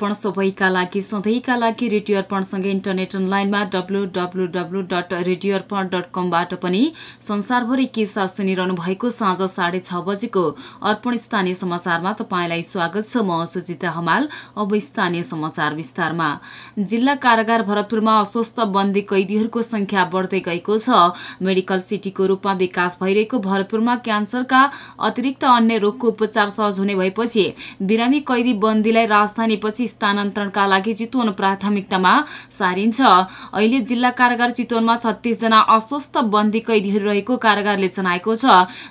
अर्पण सबैका लागि सधैँका लागि रेडियो अर्पणसँगै इन्टरनेट अनलाइनमा W W W dot radio Arpan dot कमबाट पनि संसारभरि के साथ सुनिरहनु भएको साँझ साढे छ बजेको अर्पण स्थानीय समाचारमा तपाईँलाई स्वागत छ। म सुजिता हमाल अब स्थानीय समाचार विस्तारमा। जिल्ला कारागार भरतपुरमा अस्वस्थ बन्दी कैदीहरूको संख्या बढ्दै गएको छ। मेडिकल सिटीको रूपमा विकास भइरहेको भरतपुरमा क्यान्सरका अतिरिक्त अन्य रोगको उपचार सहज हुने भएपछि बिरामी कैदी बन्दीलाई राजधानीपछि स्थानान्तरणका लागि चितवन प्राथमिकतामा सारिन्छ। अहिले जिल्ला कारागार चितवनमा छत्तीसजना अस्वस्थ बन्दी कैदीहरू रहेको कारागारले जनाएको छ।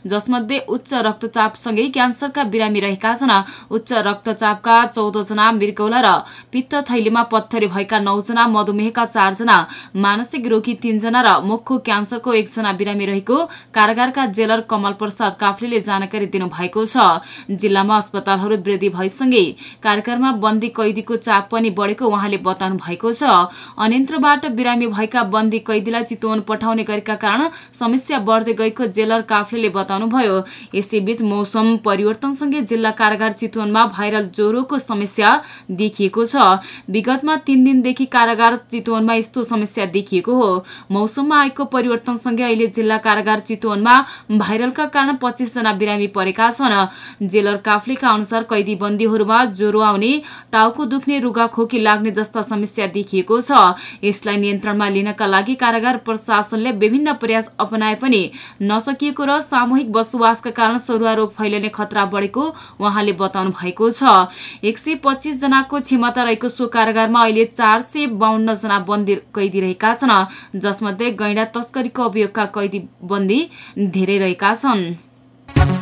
जसमध्ये उच्च रक्तचापसँगै क्यान्सरका बिरामी रहेका छन्। उच्च रक्तचापका चौधजना मृगौला र पित्त थैलीमा पत्थरी भएका नौजना मधुमेहका चारजना मानसिक रोगी तीनजना र मुखको क्यान्सरको एकजना बिरामी रहेको कारागारका जेलर कमल प्रसाद काफ्लेले जानकारी दिनुभएको छ। जिल्लामा अस्पतालहरू वृद्धि भएसँगै कारागार मा बन्दी कैदीको चाप पनि बढेको उहाँले बताउनु भएको छ। अन्यन्त्रबाट बिरामी भएका बन्दी कैदीलाई चितवन पठाउने गरेका कारण समस्या बढ्दै गएको जेलर काफ्लेले बताउनुभयो। यसैबीच मौसम परिवर्तनसँगै जिल्ला कारागार चितवनमा भाइरल ज्वरोको समस्या देखिएको छ। विगतमा तीन दिनदेखि कारागार चितवनमा यस्तो समस्या देखिएको हो। मौसममा आएको परिवर्तनसँगै अहिले जिल्ला कारागार चितवनमा भाइरलका कारण पच्चिसजना बिरामी परेका छन्। जेलर काफ्लेका अनुसार कैदी बन्दीहरूमा ज्वरो आउने टाउको दुख्ने रुगा खोकी लाग्ने जस्ता समस्या देखिएको छ। यसलाई नियन्त्रणमा लिनका लागि कारागार प्रशासनले विभिन्न प्रयास अपनाए पनि नसकिएको र सामूहिक बसोबासका कारण सरुवा रोग फैलिने खतरा बढेको उहाँले बताउनु भएको छ। एक सय पच्चिस जनाको क्षमता रहेको सो कारागारमा अहिले चार सय बाहन्न जना बन्दी कैदी रहेका छन् जसमध्ये गैंडा तस्करीको अभियोगका कैदी बन्दी धेरै रहेका छन्।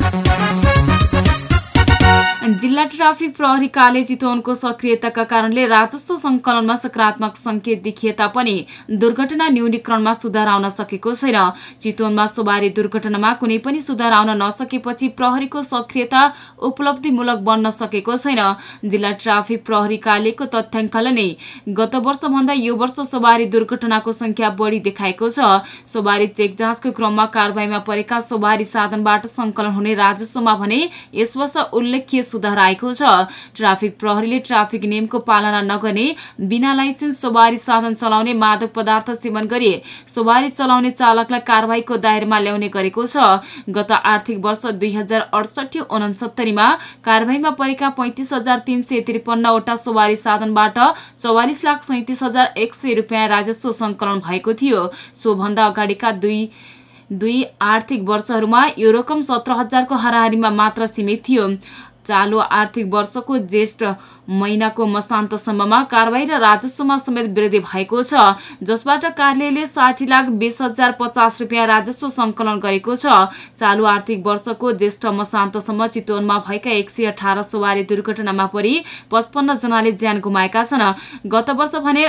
जिल्ला ट्राफिक प्रहरी चितवनको सक्रियताका कारणले राजस्व संकलनमा सकारात्मक संकेत देखिए तापनि दुर्घटना न्यूनीकरणमा सुधार आउन सकेको छैन। चितवनमा सवारी दुर्घटनामा कुनै पनि सुधार आउन नसकेपछि प्रहरीको सक्रियता उपलब्धिमूलक बन्न सकेको छैन। जिल्ला ट्राफिक प्रहरी कार्यालयको तथ्याङ्कले नै गत वर्षभन्दा यो वर्ष सवारी दुर्घटनाको संख्या बढी देखाएको छ। सवारी चेक जाँचको क्रममा कारवाहीमा परेका सवारी साधनबाट संकलन हुने राजस्वमा भने यस वर्ष उल्लेख्य सुधार आएको छ। ट्राफिक प्रहरीले ट्राफिक नियमको पालना नगर्ने बिना लाइसेन्स सवारी साधन चलाउने मादक पदार्थ सेवन गरी सवारी चलाउने चालकलाई कारवाहीको दायरामा ल्याउने गरेको छ। गत आर्थिक वर्ष दुई हजार अडसठी कारवाहीमा परेका पैंतिस हजार तीन सय त्रिपन्नवटा सवारी साधनबाट चौवालिस लाख सैतिस हजार एक सय रुपियाँ राजस्व संकलन भएको थियो। सोभन्दा अगाडिका दुई दुई आर्थिक वर्षहरूमा यो रकम सत्र हजारको हाराहारीमा मात्र सीमित थियो। चालु आर्थिक वर्षको ज्येष्ठ महिनाको मसान्तसम्ममा कारवाही र राजस्वमा समेत वृद्धि भएको छ जसबाट कार्यालयले साठी लाख बिस हजार पचास रुपियाँ राजस्व संकलन गरेको छ। चालु आर्थिक वर्षको ज्येष्ठ मसान्तसम्म चितवनमा भएका एक सय अठार सवारी दुर्घटनामा परि पचपन्न जनाले ज्यान गुमाएका छन्। गत वर्ष भने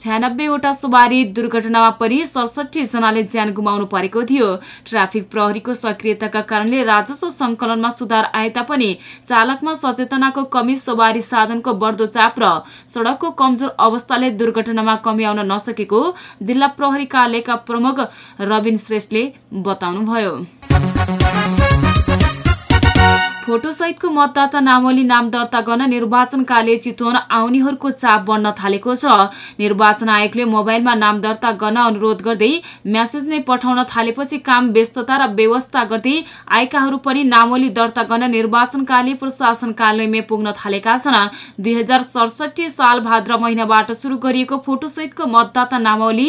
छ्यानब्बेवटा सवारी दुर्घटनामा परि सडसठी जनाले ज्यान गुमाउनु परेको थियो। ट्राफिक प्रहरीको सक्रियताका कारणले राजस्व संकलनमा सुधार आए तापनि चालकमा सचेतनाको कमी सवारी साधनको बढ्दो चाप र सड़कको कमजोर अवस्थाले दुर्घटनामा कमी आउन नसकेको जिल्ला प्रहरी कार्यालयका प्रमुख रविन श्रेष्ठले बताउनुभयो। फोटोसहितको मतदाता नामावली नाम दर्ता गर्न निर्वाचन कार्य चितवन आउनेहरूको चाप बढ्न थालेको छ। निर्वाचन आयोगले मोबाइलमा नाम दर्ता गर्न अनुरोध गर्दै म्यासेज नै पठाउन थालेपछि काम व्यस्तता र व्यवस्था गर्दै आएकाहरू पनि नामावली दर्ता गर्न निर्वाचन कार्य प्रशासन कार्यालयमै पुग्न थालेका छन्। दुई साल भाद्र महिनाबाट सुरु गरिएको फोटोसहितको मतदाता नामावली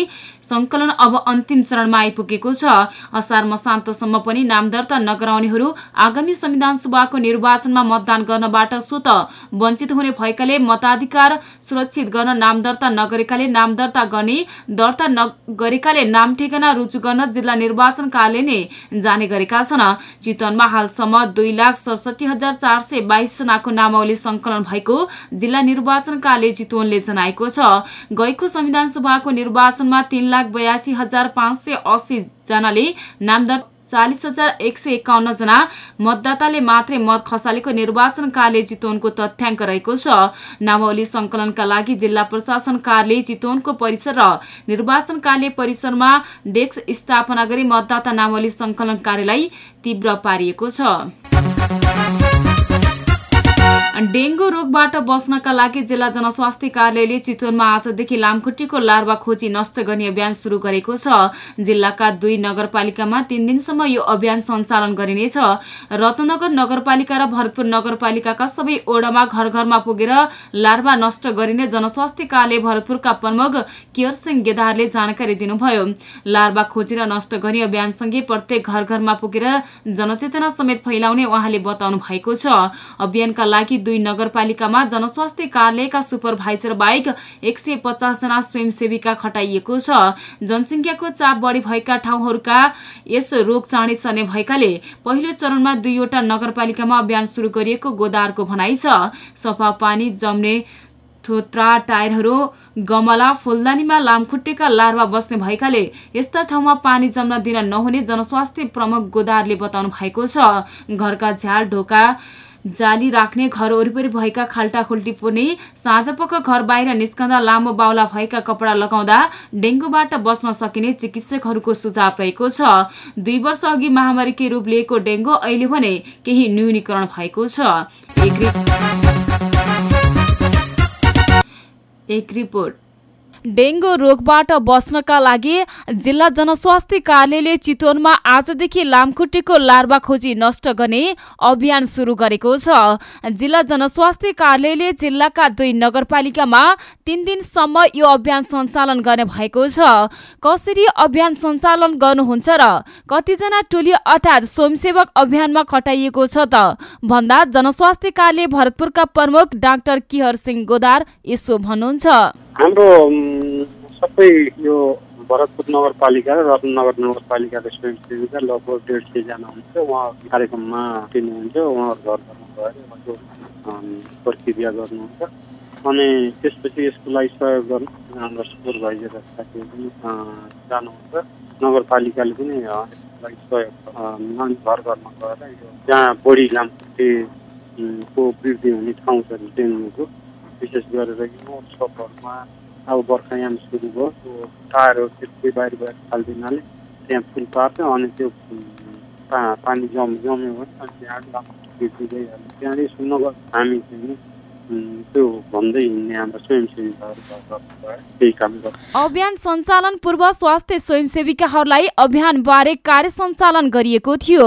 संकलन अब अन्तिम चरणमा आइपुगेको छ। असार मसान्तसम्म पनि नाम दर्ता नगराउनेहरू आगामी संविधान सभा सभाको निर्वाचनमा मतदान गर्नबाट स्वत वञ्चित हुने भएकाले मताधिकार सुरक्षित गर्न नाम दर्ता नगरेकाले नाम दर्ता गर्ने दर्ता नगरेकाले नाम ठेगाना रुजु गर्न जिल्ला निर्वाचन कार्यालय नै जाने गरेका छन्। चितवनमा हालसम्म दुई लाख सडसठी हजार चार सय बाइस जनाको नामावली संकलन भएको जिल्ला निर्वाचन कार्यालय चितवनले जनाएको छ। गएको संविधान सभाको निर्वाचनमा तीन लाख बयासी हजार पाँच सय अस्सी जनाले नाम दर्ता चालिस हजार एक सय एकाउन्न जना मतदाताले मात्रै मत खसालेको निर्वाचन कार्य चितवनको तथ्याङ्क रहेको छ। नामावली संकलनका लागि जिल्ला प्रशासन कार्यालय चितवनको परिसर र निर्वाचन कार्य परिसरमा डेस्क स्थापना गरी मतदाता नामावली संकलन कार्यलाई तीव्र पारिएको छ। डेङ्गु रोगबाट बस्नका लागि जिल्ला जनस्वास्थ्य कार्यालयले चितवनमा आजदेखि लामखुट्टीको लार्वा खोजी नष्ट गर्ने अभियान शुरू गरेको छ। जिल्लाका दुई नगरपालिकामा तीन दिनसम्म यो अभियान सञ्चालन गरिनेछ। रत्नगर नगरपालिका र भरतपुर नगरपालिकाका सबै ओडामा घर घरमा पुगेर लार्वा नष्ट गरिने जनस्वास्थ्य कार्यालय भरतपुरका प्रमुख केयर सिंह गेदारले जानकारी दिनुभयो। लार्वा खोजेर नष्ट गर्ने अभियानसँगै प्रत्येक घर घरमा पुगेर जनचेतना समेत फैलाउने उहाँले बताउनु भएको छ। अभियानका लागि दुई नगरपालिकामा जनस्वास्थ्य कार्यालयका सुपरभाइजर बाहेक एक सय पचासजना स्वयंसेविका खटाइएको छ। जनसङ्ख्याको चाप बढी भएका ठाउँहरूका यस रोग चाँडै सर्ने भएकाले पहिलो चरणमा दुईवटा नगरपालिकामा अभियान सुरु गरिएको गोदारको भनाइ छ। सफा पानी जम्ने थोत्रा टायरहरू गमला फुलदानीमा लामखुट्टेका लार्वा बस्ने भएकाले यस्ता ठाउँमा पानी जम्न दिन नहुने जनस्वास्थ्य प्रमुख गोदारले बताउनु भएको छ। घरका झ्याल ढोका जाली राख्ने घर वरिपरि भएका खाल्टा खुल्टी पुर्ने साँझपख घर बाहिर निस्कँदा लामो बाउला भएका कपडा लगाउँदा डेङ्गुबाट बस्न सकिने चिकित्सकहरूको सुझाव रहेको छ। दुई वर्ष अघि महामारीकै रूप लिएको डेङ्गु अहिले भने केही न्यूनीकरण भएको छ। एक रिपोर्ट। डेङ्गु रोगबाट बस्नका लागि जिल्ला जनस्वास्थ्य कार्यालयले चितवनमा आजदेखि लामखुट्टेको लार्वा खोजी नष्ट गर्ने अभियान सुरु गरेको छ। जिल्ला जनस्वास्थ्य कार्यालयले जिल्लाका दुई नगरपालिकामा तीन दिनसम्म यो अभियान सञ्चालन गर्ने भएको छ। कसरी अभियान सञ्चालन गर्नुहुन्छ र कतिजना टोली अर्थात् स्वयंसेवक अभियानमा खटाइएको छ त भन्दा जनस्वास्थ्य कार्यालय भरतपुरका प्रमुख डाक्टर किहर सिंह गोदार यसो भन्नुहुन्छ। हाम्रो सबै यो भरतपुर नगरपालिका र रत्नगर नगरपालिकाको स्वयंसेविका लगभग डेढ सयजना हुन्छ। उहाँ कार्यक्रममा दिनुहुन्छ उहाँहरू घर घरमा गएर उहाँको प्रक्रिया गर्नुहुन्छ। अनि त्यसपछि यसको लागि सहयोग गर्नु हाम्रो सुपरभाइजर साथीहरू पनि जानुहुन्छ। नगरपालिकाले पनि यसको लागि सहयोग घर घरमा गएर यो जहाँ बढी लामखुट्टेको वृद्धि हुने ठाउँ छ डेङ्गुको विशेष गरेर यो छपहरूमा अब बर्खायाम सुरु भयो त्यो टायरहरू त्यसकै बाहिर बाहिर फालिदिनाले त्यहाँ फुल पार्छ अनि त्यो पानी जम जम्यो भने अनि त्यहाँ वृद्धि गइहाल्छ त्यहाँनिर सुन्न हामी चाहिँ त्यो भन्दै हिँड्ने हाम्रो स्वयंसेविकाहरू अभियान सञ्चालन पूर्व स्वास्थ्य स्वयंसेविकाहरूलाई अभियान बारे कार्य सञ्चालन गरिएको थियो।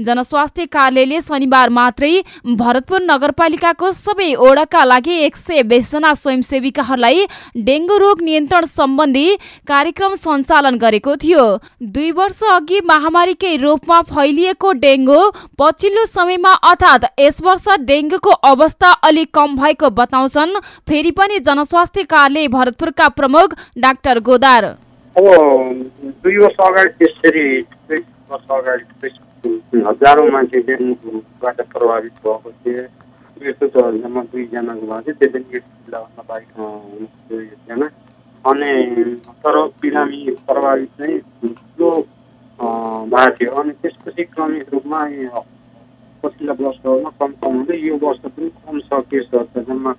जनस्वास्थ्य कार्यालयले शनिबार मात्रै भरतपुर नगरपालिकाको सबै ओडाका लागि एक सय बिसजना स्वयंसेविकाहरूलाई डेङ्गु रोग नियन्त्रण सम्बन्धी कार्यक्रम सञ्चालन गरेको थियो। दुई वर्ष अघि महामारीकै रूपमा फैलिएको डेङ्गु पछिल्लो समयमा अर्थात् यस वर्ष डेङ्गुको अवस्था अलिक कम भएको बताउँछन्। फेरि पनि जनस्वास्थ्य कार्यालय भरतपुरका प्रमुख डाक्टर गोदार। अब दुई वर्ष अगाडि त्यसरी वर्ष अगाडि हजारौँ मान्छे डेङ्गुबाट प्रभावित भएको थिए। यस्तो त जम्मा दुईजनाको भएको थियो त्यो पनि एक जिल्लाभन्दा बाहेक हुनुहुन्थ्यो एकजना। अनि तर बिरामी प्रभावित चाहिँ ठुलो भएको थियो। अनि त्यसपछि क्रमिक रूपमा पछिल्ला वर्षहरूमा कम कम हुँदै यो वर्ष पनि कम छ केसहरू त जम्मा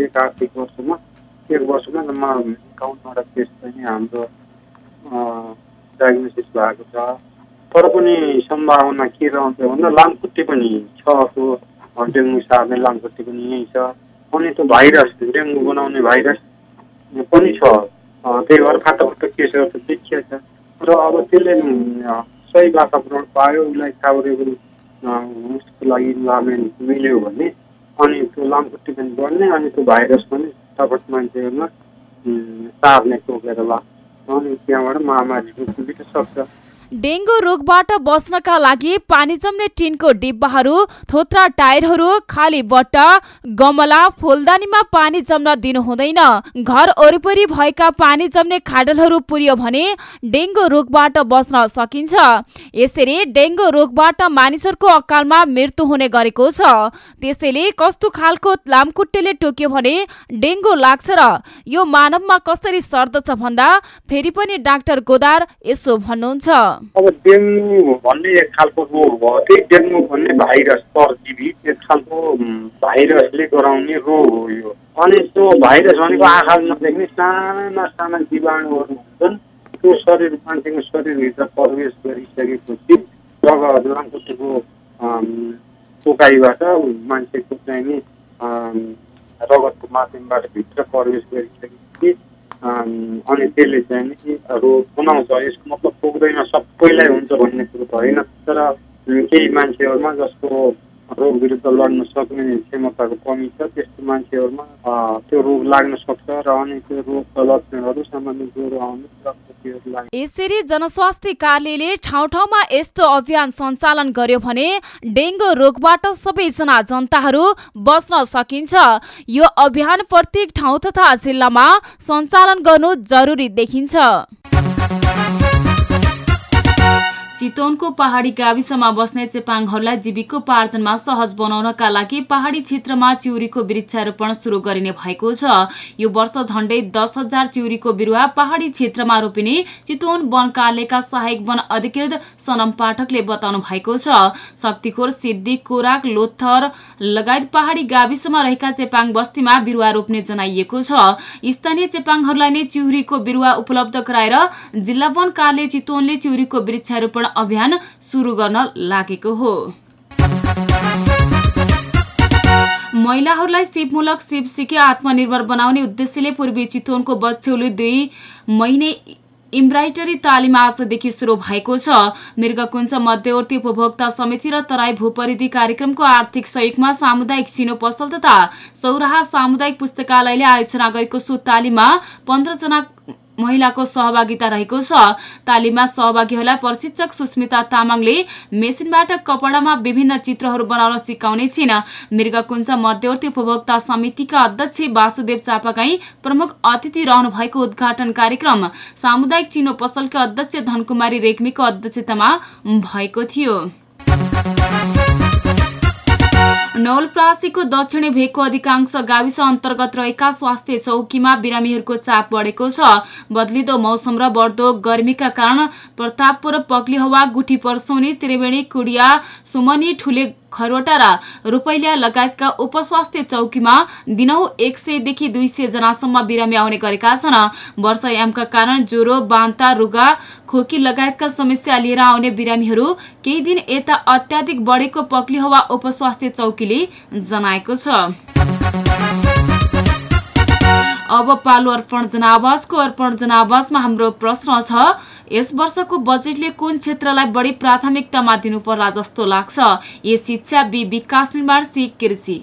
एक आर्थिक वर्षमा एक वर्षमा जम्मा एकाउन्नवटा केस चाहिँ हाम्रो डायग्नोसिस भएको छ तर पनि सम्भावना के रहन्छ भन्दा लामखुट्टे पनि छ त्यो डेङ्गु सार्ने लामखुट्टे पनि यहीँ छ अनि त्यो भाइरस डेङ्गु बनाउने भाइरस पनि छ त्यही भएर फाटाफुट्टो केसहरू त देखिया छ र अब त्यसले सही वातावरण पायो उसलाई फाभरेबल उसको लागि इन्भाइरोमेन्ट मिल्यो भने अनि त्यो लामखुट्टे पनि बढ्ने अनि त्यो भाइरस पनि फटाफट मान्छेहरूमा सार्ने टोकेर लाग्छ अनि त्यहाँबाट महामारी सक्छ डेङ्गु रोगबाट बच्नका लागि पानी जम्ने टिनको डिब्बाहरू थोत्रा टायरहरू खाली बट्टा गमला फुलदानीमा पानी जम्न दिनु हुँदैन। घर वरिपरि भएका पानी जम्ने खाडलहरू पुर्यो भने डेङ्गु रोगबाट बच्न सकिन्छ। यसरी डेङ्गु रोगबाट मानिसहरूको अकालमा मृत्यु हुने गरेको छ। त्यसैले कस्तो खालको लामखुट्टेले टोक्यो भने डेङ्गु लाग्छ र यो मानवमा कसरी सर्दछ भन्दा फेरि पनि डाक्टर गोदार यसो भन्नुहुन्छ। अब डेङ्गु भन्ने एक खालको रोग भयो त्यही डेङ्गु भन्ने भाइरस परजीवी एक खालको भाइरसले गराउने रोग हो यो। अनि त्यो भाइरस भनेको आँखाले नदेख्ने साना साना जीवाणुहरू हुन्छन्। त्यो शरीर मान्छेको शरीरभित्र प्रवेश गरिसकेपछि लामखुट्टेको अम, टोकाइबाट मान्छेको चाहिँ नि रगतको माध्यमबाट भित्र प्रवेश गरिसकेपछि अनि त्यसले चाहिँ नि रोग बनाउँछ यसको मतलब पुग्दैन सबैलाई हुन्छ भन्ने कुरो त होइन। तर केही मान्छेहरूमा जसको रोग विरुद्ध लड्न सक्ने क्षमताको कमी छ त्यस्तो मान्छेहरूमा त्यो रोग लाग्न सक्छ र अनि त्यो रोगका लक्षणहरू सामान्य ज्वरो आउने यसरी जनस्वास्थ्य कार्यालयले ठाउँ ठाउँमा यस्तो अभियान सञ्चालन गर्यो भने डेङ्गु रोगबाट सबैजना जनताहरू बच्न सकिन्छ यो अभियान प्रत्येक ठाउँ तथा जिल्लामा सञ्चालन गर्नु जरुरी देखिन्छ चितवनको पहाडी गाविसमा बस्ने चेपाङहरूलाई जीविकोपार्जनमा सहज बनाउनका लागि पहाडी क्षेत्रमा चिउरीको वृक्षारोपण सुरु गरिने भएको छ। यो वर्ष झण्डै दस हजार चिउरीको बिरुवा पहाडी क्षेत्रमा रोपिने चितवन वन कार्यालयका सहायक वन अधिकृत सनम पाठकले बताउनु भएको छ। शक्तिखोर सिद्धि कोराक लोथर लगायत पहाडी गाविसमा रहेका चेपाङ बस्तीमा बिरुवा रोप्ने जनाइएको छ। स्थानीय चेपाङहरूलाई नै चिउरीको बिरुवा उपलब्ध गराएर जिल्ला वन कार्यालय चितवनले चिउरीको वृक्षारोपण अभियान सुरु गर्न लागेको हो। महिलाहरूलाई सिपमूलक सिप सिके आत्मनिर्भर बनाउने उद्देश्यले पूर्वी चितवनको बच्चौली दुई महिने इम्ब्राइटरी तालिम आजदेखि सुरु भएको छ। मृगकुञ्ज मध्यवर्ती उपभोक्ता समिति र तराई भूपरिधि कार्यक्रमको आर्थिक सहयोगमा सामुदायिक चिनो पसल तथा सौराहा सामुदायिक पुस्तकालयले आयोजना गरेको सो तालिममा पन्ध्रजना महिलाको सहभागिता रहेको छ। तालिममा सहभागीहरूलाई प्रशिक्षक सुस्मिता तामाङले मेसिनबाट कपडामा विभिन्न चित्रहरू बनाउन सिकाउने छिन्। मृगकुञ्ज मध्यवर्ती उपभोक्ता समितिका अध्यक्ष वासुदेव चापागाई प्रमुख अतिथि रहनु भएको उद्घाटन कार्यक्रम सामुदायिक चिनो पसलका अध्यक्ष धनकुमारी रेग्मीको अध्यक्षतामा भएको थियो। नवलप्रासीको दक्षिणी भेगको अधिकांश गाविस अन्तर्गत रहेका स्वास्थ्य चौकीमा बिरामीहरूको चाप बढेको छ। बदलिदो मौसम र बढ्दो गर्मीका कारण प्रतापपुर पक्ली हवा गुठी पर्सौनी त्रिवेणी कुडिया सुमनी ठुले खरवटा र रुपैलिया लगायतका उपस्वास्थ्य चौकीमा दिनहु एक सयदेखि दुई सय जनासम्म बिरामी आउने गरेका छन्। वर्षायामका कारण ज्वरो बान्ता रुगा खोकी लगायतका समस्या लिएर आउने बिरामीहरू केही दिन यता अत्याधिक बढेको पक्ली हवा उपस्वास्थ्य चौकीले जनाएको छ। अब पालो अर्पण जनावासको अर्पण जनावासमा हाम्रो प्रश्न छ यस वर्षको बजेटले कुन क्षेत्रलाई बढी प्राथमिकतामा दिनुपर्ला जस्तो लाग्छ? ए शिक्षा बी विकास निर्माण सी कृषि।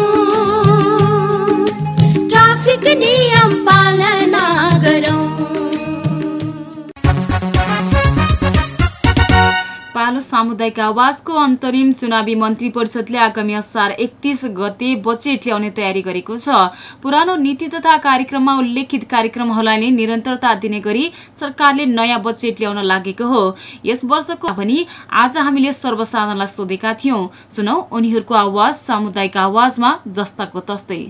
सामुदायिक आवाजको अन्तरिम चुनावी मन्त्री परिषदले आगामी असार एकतिस गते बजेट ल्याउने तयारी गरेको छ। पुरानो नीति तथा कार्यक्रममा उल्लेखित कार्यक्रमहरूलाई नै निरन्तरता दिने गरी सरकारले नयाँ बजेट ल्याउन लागेको हो। यस वर्षको पनि आज हामीले सर्वसाधारणलाई सोधेका थियौं। सुनौ उनीहरूको आवाज सामुदायिक आवाजमा जस्ताको तस्तै।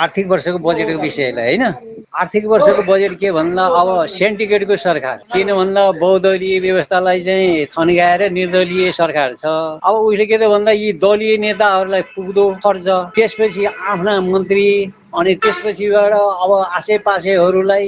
आर्थिक वर्षको बजेटको विषयलाई होइन? आर्थिक वर्षको बजेट के भन्दा अब सेन्टिकेटको सरकार। किन भन्दा बहुदलीय व्यवस्थालाई चाहिँ थन्काएर निर्दलीय सरकार छ। अब उसले के त भन्दा यी दलीय नेताहरूलाई पुग्दो खर्च त्यसपछि आफ्ना मन्त्री अनि त्यसपछिबाट अब आसे पासेहरूलाई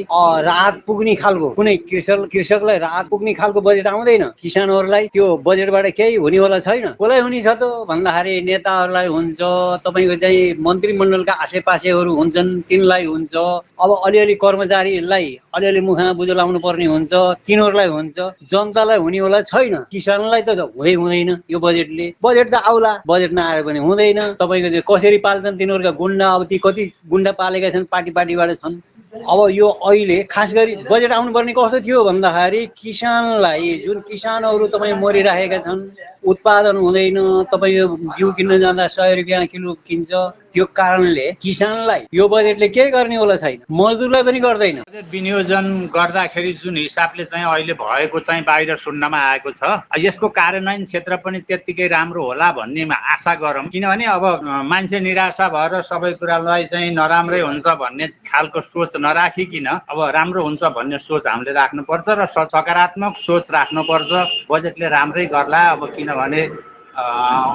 राहत पुग्ने खालको कुनै कृषक कृषकलाई राहत पुग्ने खालको बजेट आउँदैन। किसानहरूलाई त्यो बजेटबाट केही हुनेवाला छैन। कसलाई हुने छ त? भन्दाखेरि नेताहरूलाई हुन्छ तपाईँको चाहिँ मन्त्रीमण्डलका आसे पासेहरू हुन्छन् तिनलाई हुन्छ। अब अलिअलि कर्मचारीहरूलाई अलिअलि मुखमा बुझो लाउनु पर्ने हुन्छ तिनीहरूलाई हुन्छ जनतालाई हुनेवाला छैन। किसानलाई त हुँदै हुँदैन यो बजेटले बजेट त आउला बजेट नआएर पनि हुँदैन। तपाईँको कसरी पाल्छन् तिनीहरूका गुन्डा अब ती कति गुन्डा पालेका छन् पार्टी पार्टीबाट छन्? अब यो अहिले खास गरी बजेट आउनुपर्ने कस्तो थियो भन्दाखेरि किसानलाई जुन किसानहरू तपाईँ मरिरहेका छन् उत्पादन हुँदैन तपाईँ बिउ किन्न जाँदा सय रुपियाँ किलो किन्छ त्यो कारणले किसानलाई यो बजेटले केही गर्ने होला छैन मजदुरलाई पनि गर्दैन। बजेट विनियोजन गर्दाखेरि जुन हिसाबले चाहिँ अहिले भएको चाहिँ बाहिर सुन्नमा आएको छ यसको कार्यान्वयन क्षेत्र पनि त्यत्तिकै राम्रो होला भन्नेमा आशा गरौँ। किनभने अब मान्छे निराशा भएर सबै कुरालाई चाहिँ नराम्रै हुन्छ भन्ने खालको सोच नराखिकन अब राम्रो हुन्छ भन्ने सोच हामीले राख्नुपर्छ र सकारात्मक सोच राख्नुपर्छ। बजेटले राम्रै गर्ला। अब किनभने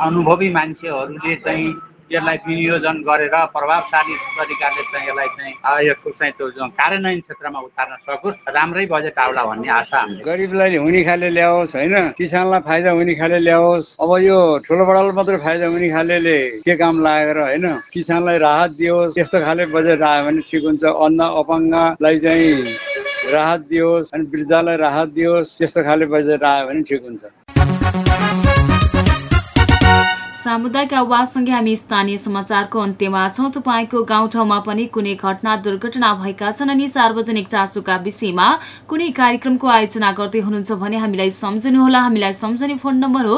अनुभवी मान्छेहरूले चाहिँ यसलाई विनियोजन गरेर प्रभावशाली तरिकाले चाहिँ यसलाई चाहिँ यसको चाहिँ त्यो कार्यान्वयन क्षेत्रमा उतार्न सकोस्। राम्रै बजेट आउला भन्ने आशा गरिबलाई हुने खाले ल्याओस् होइन? किसानलाई फाइदा हुने खाले ल्याओस्। अब यो ठुलो बडालाई मात्रै फाइदा हुने खाले के काम लागेर होइन? किसानलाई राहत दियोस् त्यस्तो खाले बजेट आयो भने ठिक हुन्छ। अन्न अपाङ्गलाई चाहिँ राहत दियोस् अनि वृद्धलाई राहत दियोस् त्यस्तो खाले बजेट आयो भने ठिक हुन्छ। सामुदायिक आवाजसँगै हामी स्थानीय समाचारको अन्त्यमा छौँ। तपाईँको गाउँठाउँमा पनि कुनै घटना दुर्घटना भएका छन् अनि सार्वजनिक चासोका विषयमा कुनै कार्यक्रमको आयोजना गर्दै हुनुहुन्छ भने हामीलाई सम्झनुहोला। हामीलाई सम्झने फोन नम्बर हो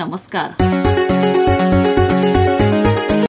नमस्कार